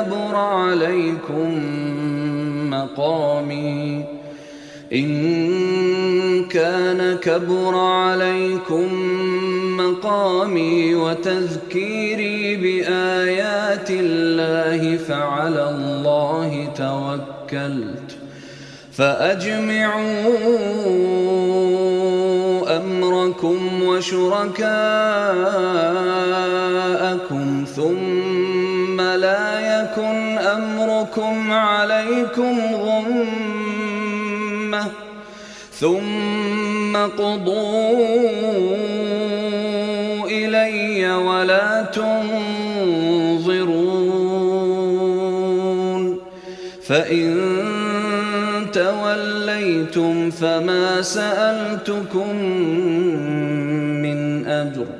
كبر عليكم مقامي. إن كان كبر عليكم مقامي وتذكيري بآيات الله فعلى الله توكلت. فأجمعوا أمركم وشركاءكم ثم لا يكن أمركم عليكم غمة ثم قضوا إلي ولا تنظرون فإن توليتم فما سألتكم من أجر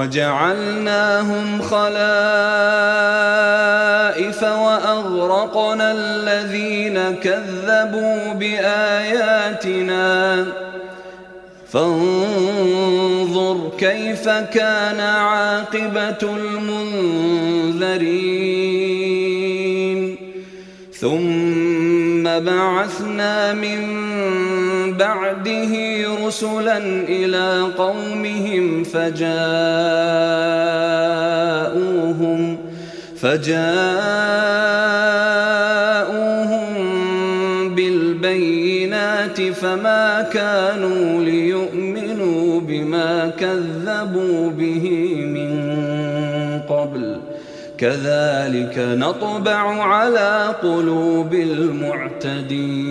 وجعلناهم خلائف وأغرقنا الذين كذبوا بآياتنا. فانظر كيف كان عاقبة المنذرين. ثم بعثنا من بعده رسلا إلى قومهم فجاءوهم فجاءوهم بالبينات فما كانوا ليؤمنوا بما كذبوا به من قبل كذلك نطبع على قلوب المعتدين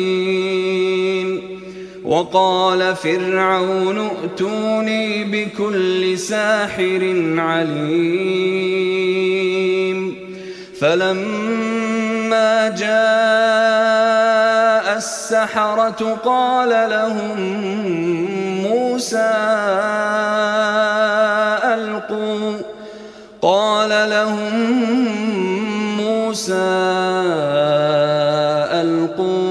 وقال فرعون ائتوني بكل ساحر عليم. فلما جاء السحرة قال لهم موسى ألقوا. قال لهم موسى ألقوا.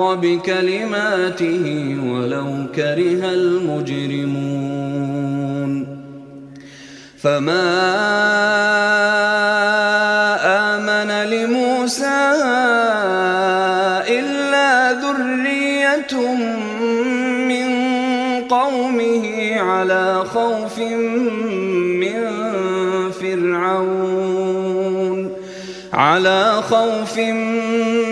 بكلماته ولو كره المجرمون. فما آمن لموسى إلا ذرية من قومه على خوف من فرعون. على خوف من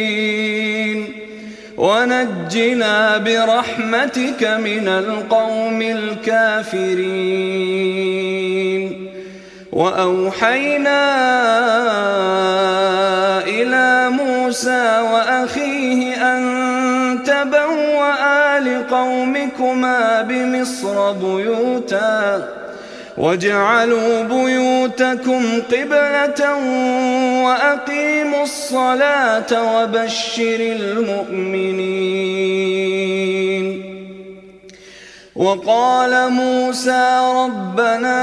ونجنا برحمتك من القوم الكافرين. وأوحينا إلى موسى وأخيه أن تبوأ لقومكما بمصر بيوتا. واجعلوا بيوتكم قبلة وأقيموا الصلاة وبشر المؤمنين وقال موسى ربنا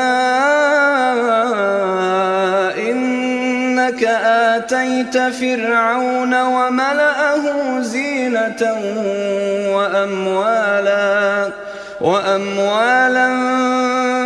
إنك آتيت فرعون وملأه زينة وأموالا وأموالا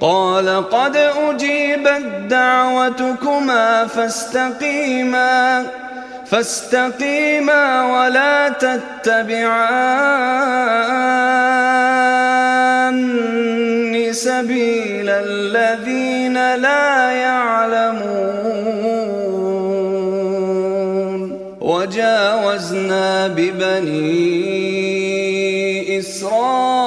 قال قد أجيبت دعوتكما فاستقيما فاستقيما ولا تتبعان سبيل الذين لا يعلمون. وجاوزنا ببني إسرائيل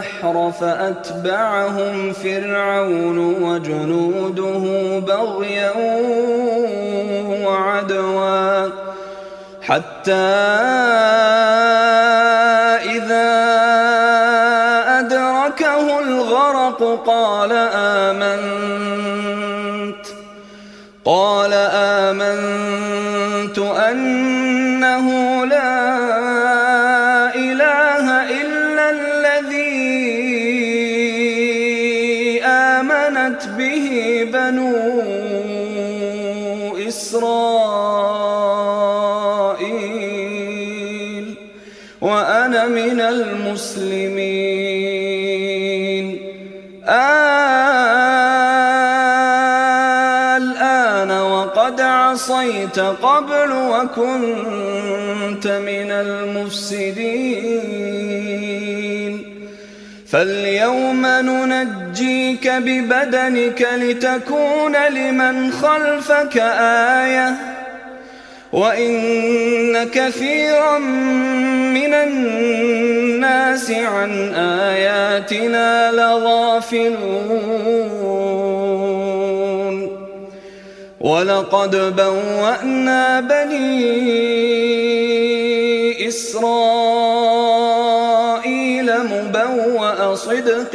البحر فأتبعهم فرعون وجنوده بغيا وعدوا حتى إسرائيل وأنا من المسلمين الآن وقد عصيت قبل وكنت من المفسدين فاليوم ننجي ننجيك ببدنك لتكون لمن خلفك آية. وإن كثيرا من الناس عن آياتنا لغافلون. ولقد بوأنا بني إسرائيل مبوأ صدق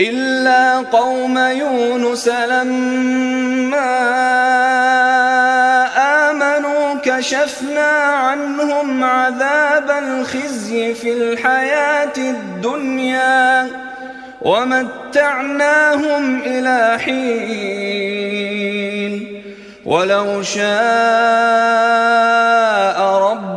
إلا قوم يونس لما آمنوا كشفنا عنهم عذاب الخزي في الحياة الدنيا ومتعناهم إلى حين. ولو شاء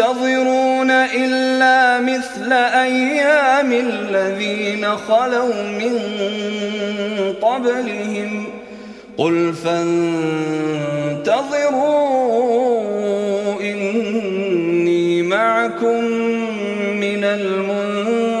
ينتظرون إلا مثل أيام الذين خلوا من قبلهم. قل فانتظروا إني معكم من المنتظرين.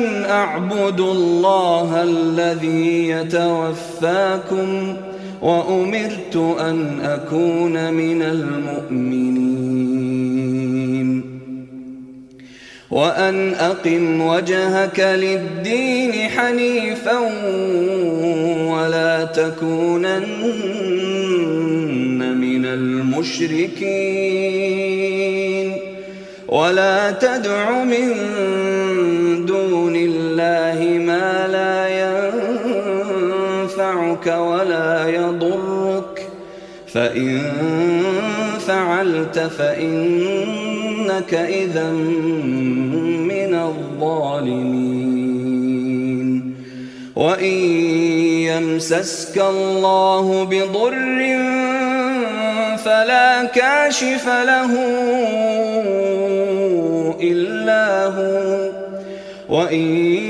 ولكن أعبد الله الذي يتوفاكم وأمرت أن أكون من المؤمنين. وأن أقم وجهك للدين حنيفا ولا تكونن من المشركين. ولا تدع من الله ما لا ينفعك ولا يضرك. فإن فعلت فإنك إذا من الظالمين. وإن يمسسك الله بضر فلا كاشف له إلا هو. وإن